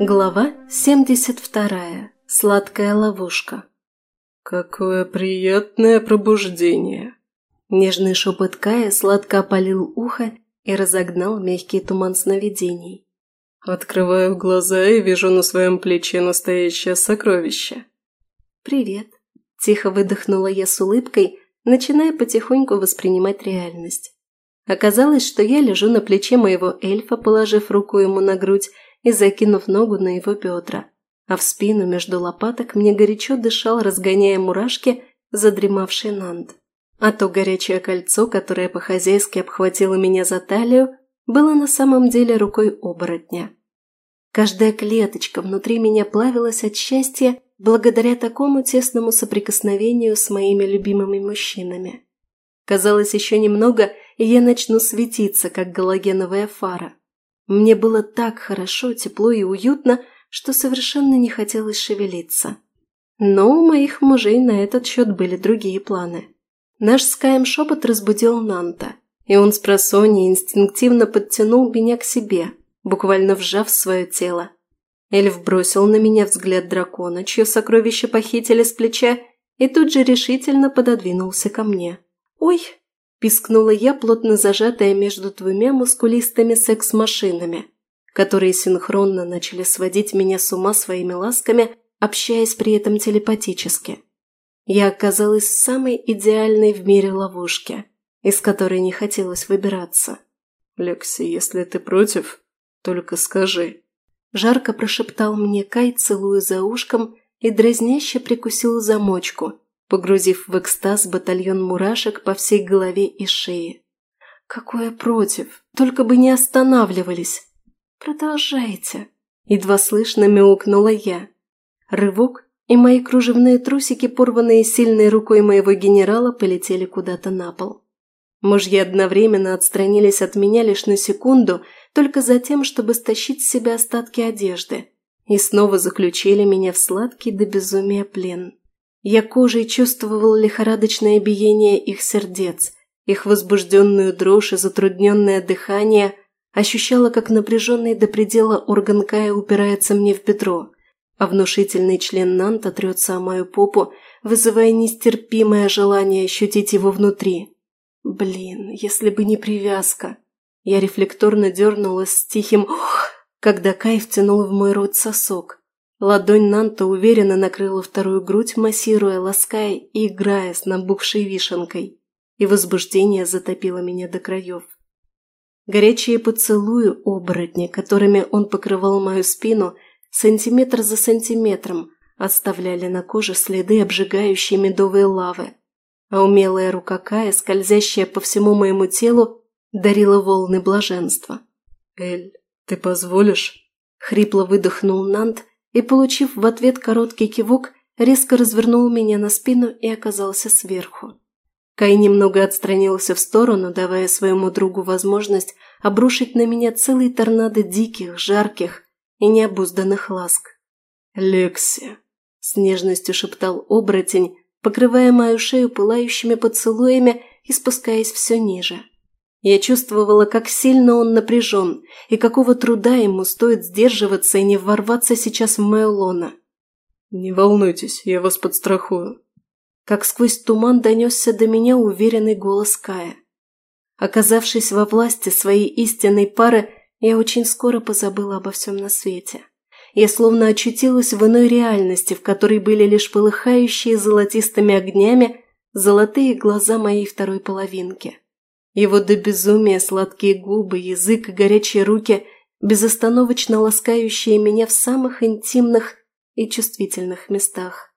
Глава 72. Сладкая ловушка. «Какое приятное пробуждение!» Нежный шепот Кая сладко опалил ухо и разогнал мягкий туман сновидений. Открываю глаза и вижу на своем плече настоящее сокровище. «Привет!» – тихо выдохнула я с улыбкой, начиная потихоньку воспринимать реальность. Оказалось, что я лежу на плече моего эльфа, положив руку ему на грудь и закинув ногу на его бедра, а в спину между лопаток мне горячо дышал, разгоняя мурашки, задремавший Нанд. А то горячее кольцо, которое по-хозяйски обхватило меня за талию, было на самом деле рукой оборотня. Каждая клеточка внутри меня плавилась от счастья благодаря такому тесному соприкосновению с моими любимыми мужчинами. Казалось, еще немного, и я начну светиться, как галогеновая фара. Мне было так хорошо, тепло и уютно, что совершенно не хотелось шевелиться. Но у моих мужей на этот счет были другие планы. Наш с Каем шепот разбудил Нанта, и он с просонья инстинктивно подтянул меня к себе, буквально вжав свое тело. Эльф бросил на меня взгляд дракона, чье сокровище похитили с плеча, и тут же решительно пододвинулся ко мне. «Ой!» Пискнула я, плотно зажатая между двумя мускулистыми секс-машинами, которые синхронно начали сводить меня с ума своими ласками, общаясь при этом телепатически. Я оказалась в самой идеальной в мире ловушке, из которой не хотелось выбираться. «Лекси, если ты против, только скажи». Жарко прошептал мне Кай, целуя за ушком, и дразняще прикусил замочку – погрузив в экстаз батальон мурашек по всей голове и шее. «Какое против! Только бы не останавливались!» «Продолжайте!» – едва слышно мяукнула я. Рывок, и мои кружевные трусики, порванные сильной рукой моего генерала, полетели куда-то на пол. Мужья одновременно отстранились от меня лишь на секунду, только за тем, чтобы стащить с себя остатки одежды, и снова заключили меня в сладкий до безумия плен. Я кожей чувствовал лихорадочное биение их сердец, их возбужденную дрожь и затрудненное дыхание, ощущала, как напряженный до предела орган Кая упирается мне в бедро, а внушительный член Нанта трется о мою попу, вызывая нестерпимое желание ощутить его внутри. Блин, если бы не привязка. Я рефлекторно дернулась с тихим «Ох!», когда Кай втянул в мой рот сосок. Ладонь Нанта уверенно накрыла вторую грудь, массируя, лаская и играя с набухшей вишенкой. И возбуждение затопило меня до краев. Горячие поцелуи оборотни, которыми он покрывал мою спину, сантиметр за сантиметром, оставляли на коже следы обжигающей медовой лавы. А умелая рука Кая, скользящая по всему моему телу, дарила волны блаженства. «Эль, ты позволишь?» – хрипло выдохнул Нант, и, получив в ответ короткий кивок, резко развернул меня на спину и оказался сверху. Кай немного отстранился в сторону, давая своему другу возможность обрушить на меня целый торнадо диких, жарких и необузданных ласк. «Лекси!» – с нежностью шептал оборотень, покрывая мою шею пылающими поцелуями и спускаясь все ниже. Я чувствовала, как сильно он напряжен, и какого труда ему стоит сдерживаться и не ворваться сейчас в мое лоно. «Не волнуйтесь, я вас подстрахую». Как сквозь туман донесся до меня уверенный голос Кая. Оказавшись во власти своей истинной пары, я очень скоро позабыла обо всем на свете. Я словно очутилась в иной реальности, в которой были лишь полыхающие золотистыми огнями золотые глаза моей второй половинки. Его до безумия сладкие губы, язык и горячие руки, безостановочно ласкающие меня в самых интимных и чувствительных местах.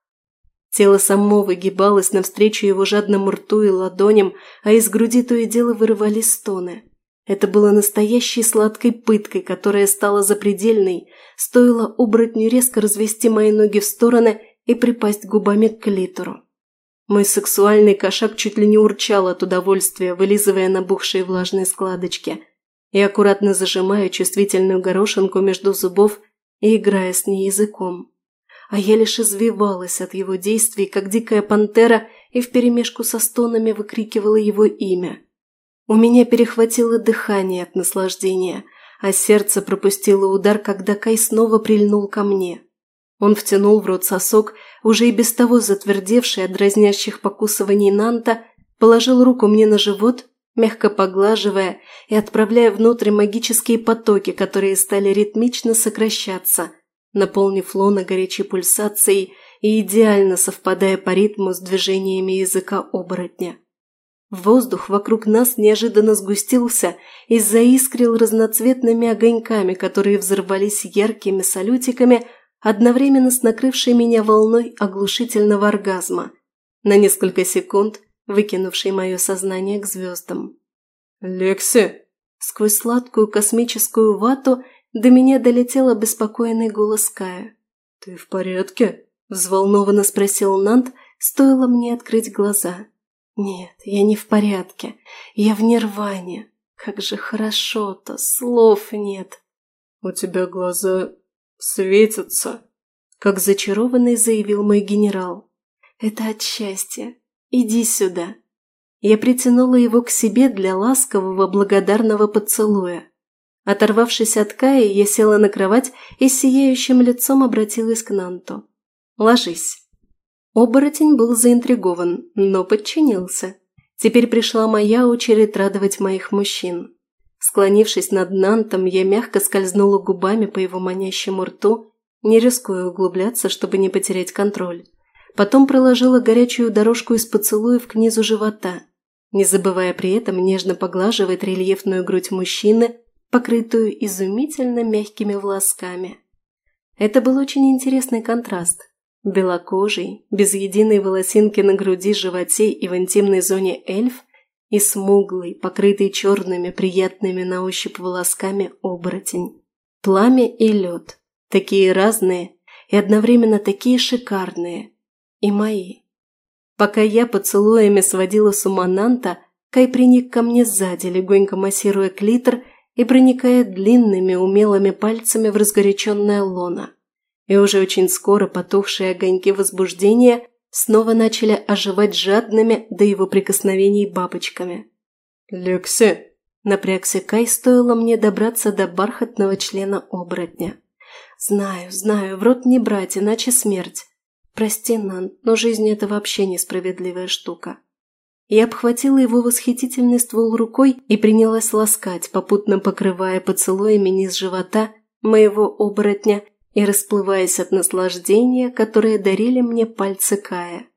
Тело само выгибалось навстречу его жадному рту и ладоням, а из груди то и дело вырывались стоны. Это было настоящей сладкой пыткой, которая стала запредельной, стоило оборотню резко развести мои ноги в стороны и припасть губами к клитору. Мой сексуальный кошак чуть ли не урчал от удовольствия, вылизывая набухшие влажные складочки, и аккуратно зажимая чувствительную горошинку между зубов и играя с ней языком. А я лишь извивалась от его действий, как дикая пантера, и вперемешку со стонами выкрикивала его имя. У меня перехватило дыхание от наслаждения, а сердце пропустило удар, когда Кай снова прильнул ко мне. Он втянул в рот сосок, уже и без того затвердевший от дразнящих покусываний Нанта, положил руку мне на живот, мягко поглаживая и отправляя внутрь магические потоки, которые стали ритмично сокращаться, наполнив лона горячей пульсацией и идеально совпадая по ритму с движениями языка оборотня. Воздух вокруг нас неожиданно сгустился и заискрил разноцветными огоньками, которые взорвались яркими салютиками, одновременно с накрывшей меня волной оглушительного оргазма, на несколько секунд выкинувшей мое сознание к звездам. «Лекси!» Сквозь сладкую космическую вату до меня долетел обеспокоенный голос Кая. «Ты в порядке?» – взволнованно спросил Нант, стоило мне открыть глаза. «Нет, я не в порядке. Я в нирване. Как же хорошо-то, слов нет». «У тебя глаза светятся», – как зачарованный заявил мой генерал. «Это от счастья. Иди сюда». Я притянула его к себе для ласкового благодарного поцелуя. Оторвавшись от Каи, я села на кровать и сияющим лицом обратилась к Нанту. «Ложись». Оборотень был заинтригован, но подчинился. Теперь пришла моя очередь радовать моих мужчин. Склонившись над Нантом, я мягко скользнула губами по его манящему рту, не рискуя углубляться, чтобы не потерять контроль. Потом проложила горячую дорожку из поцелуев к низу живота, не забывая при этом нежно поглаживать рельефную грудь мужчины, покрытую изумительно мягкими волосками. Это был очень интересный контраст. Белокожий, без единой волосинки на груди, животе и в интимной зоне эльф и смуглый, покрытый черными, приятными на ощупь волосками оборотень. Пламя и лед. Такие разные и одновременно такие шикарные. И мои. Пока я поцелуями сводила с ума Нанта, Кай приник ко мне сзади, легонько массируя клитор и проникая длинными умелыми пальцами в разгоряченное лоно и уже очень скоро потухшие огоньки возбуждения снова начали оживать жадными до его прикосновений бабочками. «Лекси!» – напрягся Кай, стоило мне добраться до бархатного члена оборотня. «Знаю, знаю, в рот не брать, иначе смерть. Прости, Нан, но жизнь – это вообще несправедливая штука». Я обхватила его восхитительный ствол рукой и принялась ласкать, попутно покрывая поцелуями низ живота моего оборотня и расплываясь от наслаждения, которое дарили мне пальцы Кая.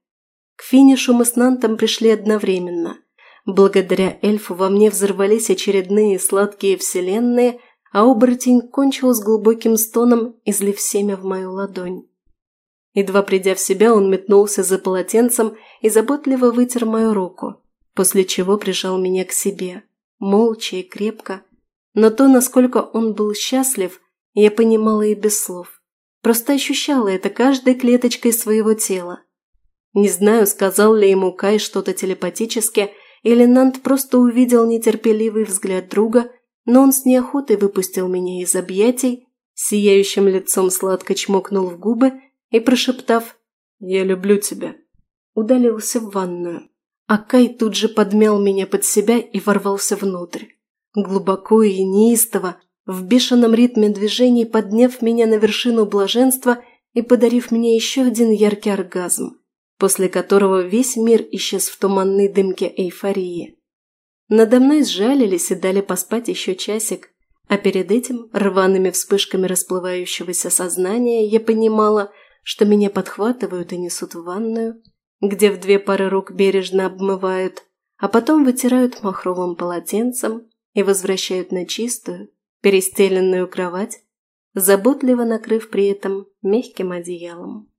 К финишу мы с Нантом пришли одновременно. Благодаря эльфу во мне взорвались очередные сладкие вселенные, а оборотень кончил с глубоким стоном, излив семя в мою ладонь. Едва придя в себя, он метнулся за полотенцем и заботливо вытер мою руку, после чего прижал меня к себе, молча и крепко. Но то, насколько он был счастлив, я понимала и без слов. Просто ощущала это каждой клеточкой своего тела. Не знаю, сказал ли ему Кай что-то телепатически, или Нант просто увидел нетерпеливый взгляд друга, но он с неохотой выпустил меня из объятий, сияющим лицом сладко чмокнул в губы и, прошептав «Я люблю тебя», удалился в ванную. А Кай тут же подмял меня под себя и ворвался внутрь. Глубоко и неистово, в бешеном ритме движений подняв меня на вершину блаженства и подарив мне еще один яркий оргазм, после которого весь мир исчез в туманной дымке эйфории. Надо мной сжалились и дали поспать еще часик, а перед этим рваными вспышками расплывающегося сознания я понимала, что меня подхватывают и несут в ванную, где в две пары рук бережно обмывают, а потом вытирают махровым полотенцем и возвращают на чистую, перестеленную кровать, заботливо накрыв при этом мягким одеялом.